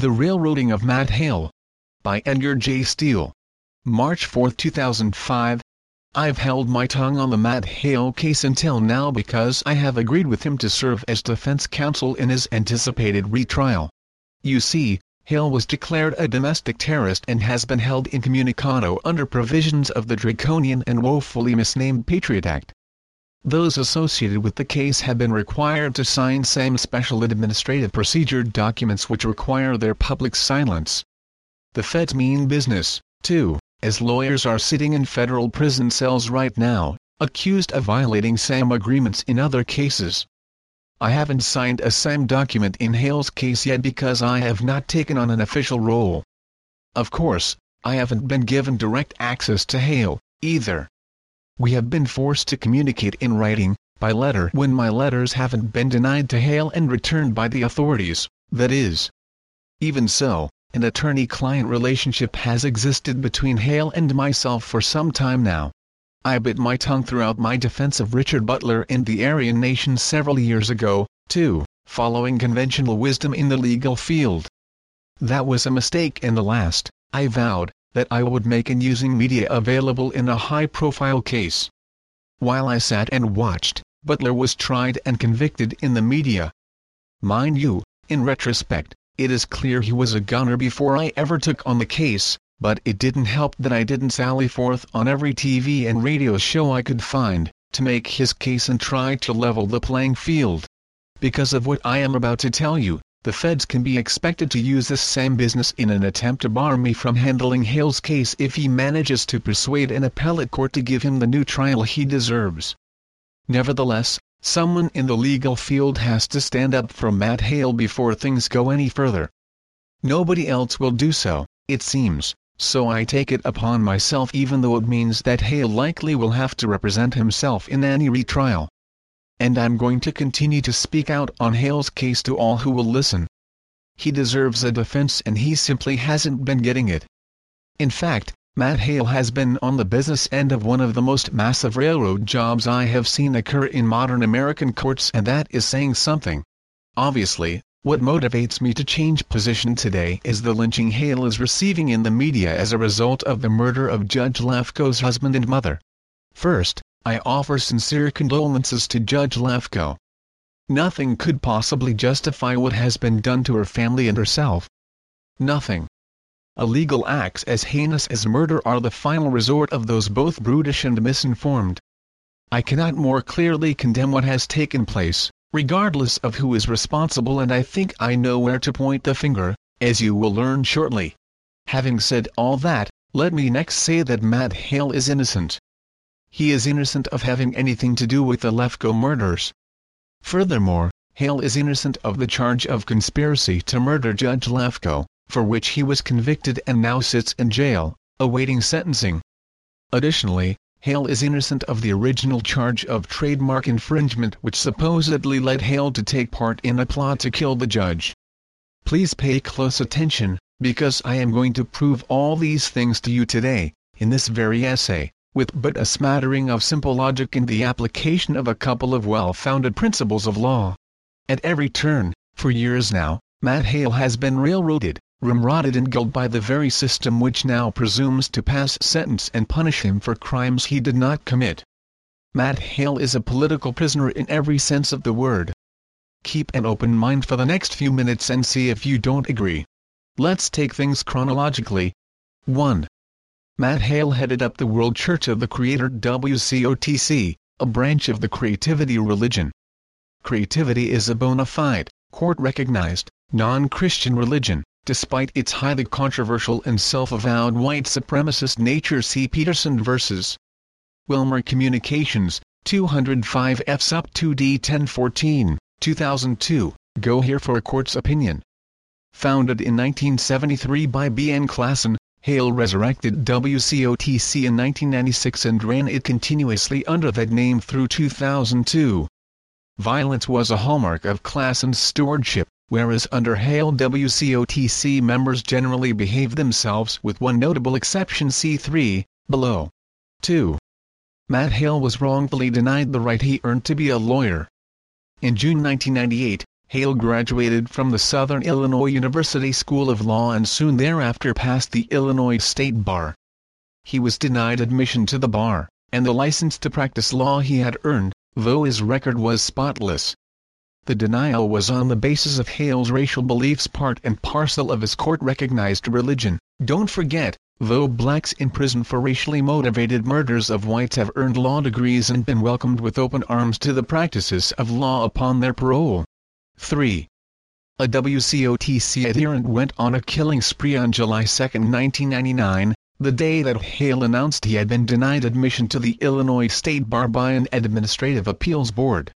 The Railroading of Matt Hale. By Edgar J. Steele. March 4, 2005. I've held my tongue on the Matt Hale case until now because I have agreed with him to serve as defense counsel in his anticipated retrial. You see, Hale was declared a domestic terrorist and has been held incommunicado under provisions of the draconian and woefully misnamed Patriot Act. Those associated with the case have been required to sign same special administrative procedure documents which require their public silence. The feds mean business, too, as lawyers are sitting in federal prison cells right now, accused of violating SAM agreements in other cases. I haven't signed a SAM document in Hale's case yet because I have not taken on an official role. Of course, I haven't been given direct access to Hale, either. We have been forced to communicate in writing, by letter when my letters haven't been denied to Hale and returned by the authorities, that is. Even so, an attorney-client relationship has existed between Hale and myself for some time now. I bit my tongue throughout my defense of Richard Butler in the Aryan Nation several years ago, too, following conventional wisdom in the legal field. That was a mistake and the last, I vowed, that I would make in using media available in a high-profile case. While I sat and watched, Butler was tried and convicted in the media. Mind you, in retrospect, it is clear he was a gunner before I ever took on the case, but it didn't help that I didn't sally forth on every TV and radio show I could find, to make his case and try to level the playing field. Because of what I am about to tell you, the feds can be expected to use this same business in an attempt to bar me from handling Hale's case if he manages to persuade an appellate court to give him the new trial he deserves. Nevertheless, someone in the legal field has to stand up for Matt Hale before things go any further. Nobody else will do so, it seems, so I take it upon myself even though it means that Hale likely will have to represent himself in any retrial and I'm going to continue to speak out on Hale's case to all who will listen. He deserves a defense and he simply hasn't been getting it. In fact, Matt Hale has been on the business end of one of the most massive railroad jobs I have seen occur in modern American courts and that is saying something. Obviously, what motivates me to change position today is the lynching Hale is receiving in the media as a result of the murder of Judge Lefkow's husband and mother. First, I offer sincere condolences to Judge Lefkow. Nothing could possibly justify what has been done to her family and herself. Nothing. Illegal acts as heinous as murder are the final resort of those both brutish and misinformed. I cannot more clearly condemn what has taken place, regardless of who is responsible and I think I know where to point the finger, as you will learn shortly. Having said all that, let me next say that Matt Hale is innocent he is innocent of having anything to do with the Lefkow murders. Furthermore, Hale is innocent of the charge of conspiracy to murder Judge Lefkow, for which he was convicted and now sits in jail, awaiting sentencing. Additionally, Hale is innocent of the original charge of trademark infringement which supposedly led Hale to take part in a plot to kill the judge. Please pay close attention, because I am going to prove all these things to you today, in this very essay with but a smattering of simple logic and the application of a couple of well-founded principles of law. At every turn, for years now, Matt Hale has been railroaded, ramrodded and gulled by the very system which now presumes to pass sentence and punish him for crimes he did not commit. Matt Hale is a political prisoner in every sense of the word. Keep an open mind for the next few minutes and see if you don't agree. Let's take things chronologically. 1. Matt Hale headed up the World Church of the Creator WCOTC, a branch of the creativity religion. Creativity is a bona fide, court-recognized, non-Christian religion, despite its highly controversial and self-avowed white supremacist nature see Peterson vs. Wilmur Communications, 205 F Sup 2D 1014, 2002, go here for a court's opinion. Founded in 1973 by B. N. Klassen, Hale resurrected WCOTC in 1996 and ran it continuously under that name through 2002. Violence was a hallmark of Klassen's stewardship, whereas under Hale WCOTC members generally behaved themselves with one notable exception C3, below. 2. Matt Hale was wrongfully denied the right he earned to be a lawyer. In June 1998, Hale graduated from the Southern Illinois University School of Law and soon thereafter passed the Illinois State Bar. He was denied admission to the bar, and the license to practice law he had earned, though his record was spotless. The denial was on the basis of Hale's racial beliefs part and parcel of his court-recognized religion. Don't forget, though blacks in prison for racially motivated murders of whites have earned law degrees and been welcomed with open arms to the practices of law upon their parole. 3. A WCOTC adherent went on a killing spree on July 2, 1999, the day that Hale announced he had been denied admission to the Illinois State Bar by an Administrative Appeals Board.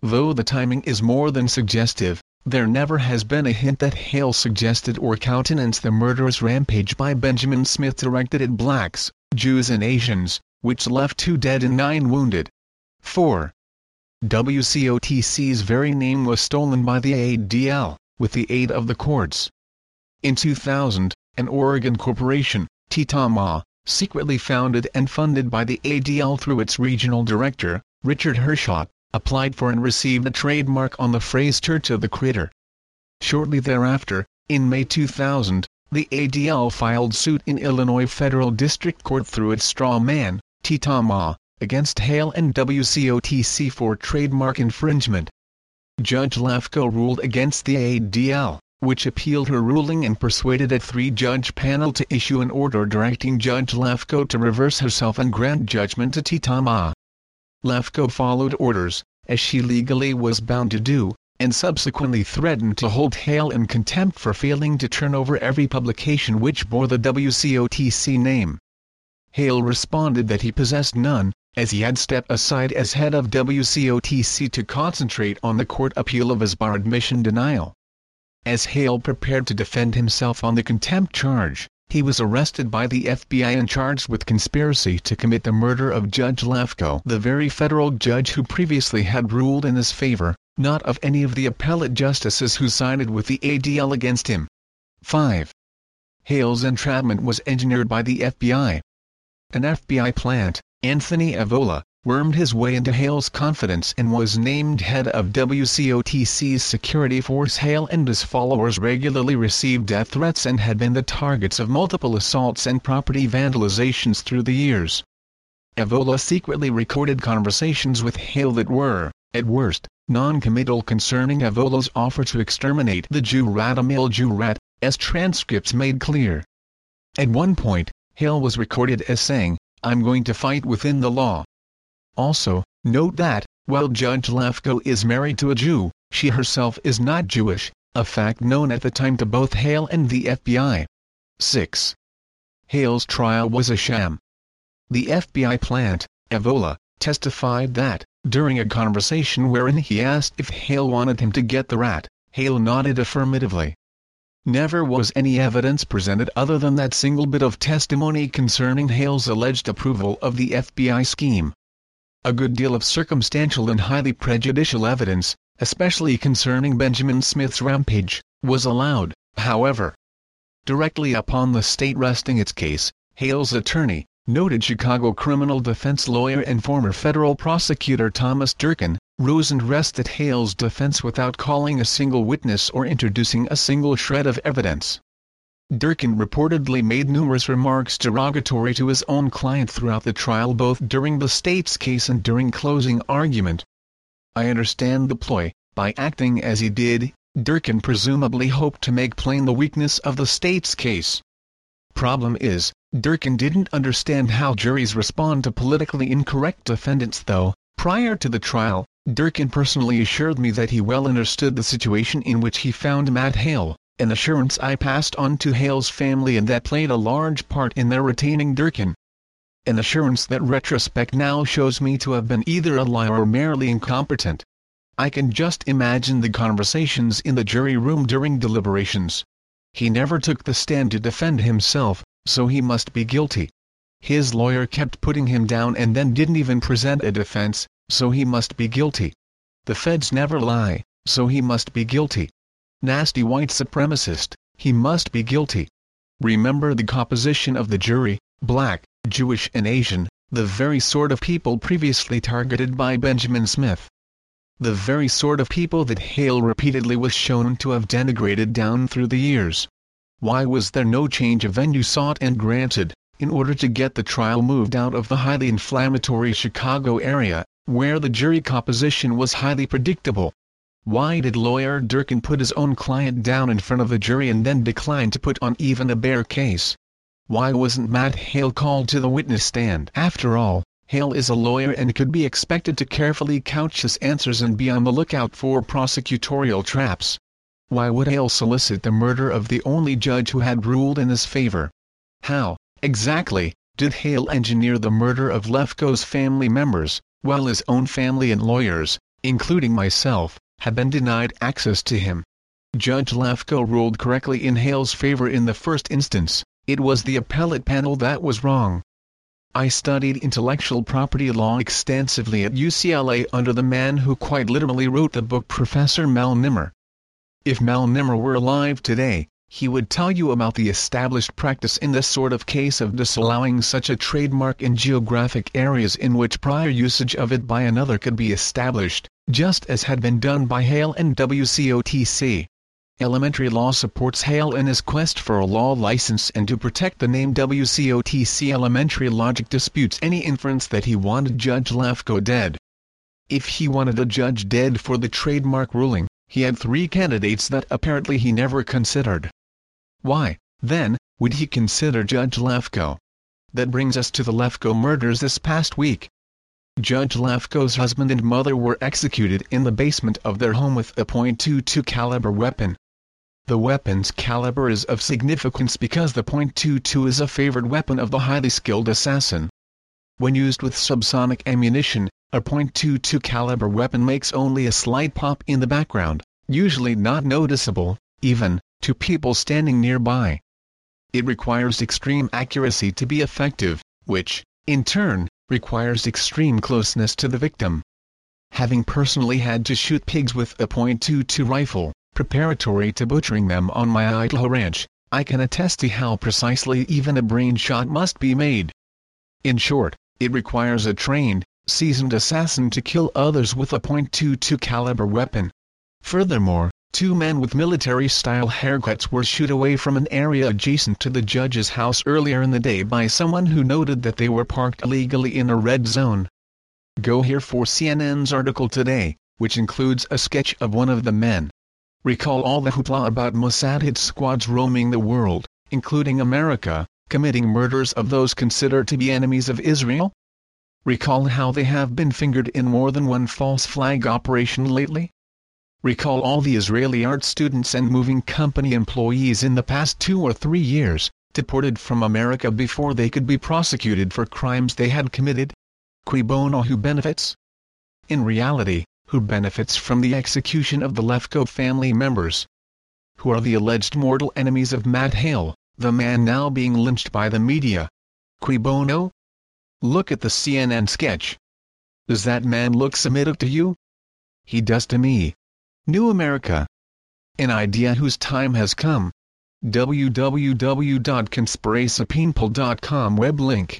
Though the timing is more than suggestive, there never has been a hint that Hale suggested or countenanced the murderous rampage by Benjamin Smith directed at blacks, Jews and Asians, which left two dead and nine wounded. 4. WCOTC's very name was stolen by the ADL, with the aid of the courts. In 2000, an Oregon corporation, TITAMA, secretly founded and funded by the ADL through its regional director, Richard Herschot, applied for and received a trademark on the phrase Church of the Creator. Shortly thereafter, in May 2000, the ADL filed suit in Illinois Federal District Court through its straw man, TITAMA, against Hale and WCOTC for trademark infringement. Judge Lefkow ruled against the ADL, which appealed her ruling and persuaded a three-judge panel to issue an order directing Judge Lefkow to reverse herself and grant judgment to Titama. Lefkow followed orders, as she legally was bound to do, and subsequently threatened to hold Hale in contempt for failing to turn over every publication which bore the WCOTC name. Hale responded that he possessed none, as he had stepped aside as head of WCOTC to concentrate on the court appeal of his bar admission denial. As Hale prepared to defend himself on the contempt charge, he was arrested by the FBI and charged with conspiracy to commit the murder of Judge Lefkow the very federal judge who previously had ruled in his favor, not of any of the appellate justices who sided with the ADL against him. 5. Hale's entrapment was engineered by the FBI. An FBI plant, Anthony Evola, wormed his way into Hale's confidence and was named head of WCOTC's security force Hale and his followers regularly received death threats and had been the targets of multiple assaults and property vandalizations through the years. Evola secretly recorded conversations with Hale that were, at worst, non-committal concerning Evola's offer to exterminate the Jew Radomil Jurat, as transcripts made clear. At one point, Hale was recorded as saying, I'm going to fight within the law. Also, note that, while Judge Lefkow is married to a Jew, she herself is not Jewish, a fact known at the time to both Hale and the FBI. 6. Hale's trial was a sham. The FBI plant, Evola, testified that, during a conversation wherein he asked if Hale wanted him to get the rat, Hale nodded affirmatively. Never was any evidence presented other than that single bit of testimony concerning Hale's alleged approval of the FBI scheme. A good deal of circumstantial and highly prejudicial evidence, especially concerning Benjamin Smith's rampage, was allowed, however. Directly upon the state resting its case, Hale's attorney, noted Chicago criminal defense lawyer and former federal prosecutor Thomas Durkin, rose and rested Hale's defense without calling a single witness or introducing a single shred of evidence. Durkin reportedly made numerous remarks derogatory to his own client throughout the trial both during the state's case and during closing argument. I understand the ploy, by acting as he did, Durkin presumably hoped to make plain the weakness of the state's case. Problem is, Durkin didn't understand how juries respond to politically incorrect defendants though, prior to the trial, Durkin personally assured me that he well understood the situation in which he found Matt Hale, an assurance I passed on to Hale's family and that played a large part in their retaining Durkin. An assurance that retrospect now shows me to have been either a liar or merely incompetent. I can just imagine the conversations in the jury room during deliberations. He never took the stand to defend himself, so he must be guilty. His lawyer kept putting him down and then didn't even present a defense, so he must be guilty. The feds never lie, so he must be guilty. Nasty white supremacist, he must be guilty. Remember the composition of the jury, black, Jewish and Asian, the very sort of people previously targeted by Benjamin Smith. the very sort of people that Hale repeatedly was shown to have denigrated down through the years. Why was there no change of venue sought and granted, in order to get the trial moved out of the highly inflammatory Chicago area, where the jury composition was highly predictable? Why did lawyer Durkin put his own client down in front of the jury and then decline to put on even a bare case? Why wasn't Matt Hale called to the witness stand? After all, Hale is a lawyer and could be expected to carefully couch his answers and be on the lookout for prosecutorial traps. Why would Hale solicit the murder of the only judge who had ruled in his favor? How, exactly, did Hale engineer the murder of Lefkow's family members, while his own family and lawyers, including myself, have been denied access to him? Judge Lefkow ruled correctly in Hale's favor in the first instance, it was the appellate panel that was wrong. I studied intellectual property law extensively at UCLA under the man who quite literally wrote the book Professor Mel Nimmer. If Mel Nimmer were alive today, he would tell you about the established practice in this sort of case of disallowing such a trademark in geographic areas in which prior usage of it by another could be established, just as had been done by Hale and WCOTC. Elementary law supports Hale in his quest for a law license and to protect the name WCOTC elementary logic disputes any inference that he wanted Judge Lefkow dead. If he wanted a judge dead for the trademark ruling, he had three candidates that apparently he never considered. Why, then, would he consider Judge Lefkow? That brings us to the Lefkow murders this past week. Judge Lefkow's husband and mother were executed in the basement of their home with a .22 caliber weapon. The weapon's caliber is of significance because the .22 is a favored weapon of the highly skilled assassin. When used with subsonic ammunition, a .22 caliber weapon makes only a slight pop in the background, usually not noticeable, even, to people standing nearby. It requires extreme accuracy to be effective, which, in turn, requires extreme closeness to the victim. Having personally had to shoot pigs with a .22 rifle, preparatory to butchering them on my Idaho ranch, I can attest to how precisely even a brain shot must be made. In short, it requires a trained, seasoned assassin to kill others with a .22 caliber weapon. Furthermore, two men with military-style haircuts were shot away from an area adjacent to the judge's house earlier in the day by someone who noted that they were parked illegally in a red zone. Go here for CNN's article today, which includes a sketch of one of the men. Recall all the hoopla about Mossad hit squads roaming the world, including America, committing murders of those considered to be enemies of Israel? Recall how they have been fingered in more than one false flag operation lately? Recall all the Israeli art students and moving company employees in the past two or three years, deported from America before they could be prosecuted for crimes they had committed? Cui bono who benefits? In reality, who benefits from the execution of the Lefkow family members? Who are the alleged mortal enemies of Matt Hale, the man now being lynched by the media? Cui bono? Look at the CNN sketch. Does that man look Semitic to you? He does to me. New America. An idea whose time has come. www.conspiracypeople.com web link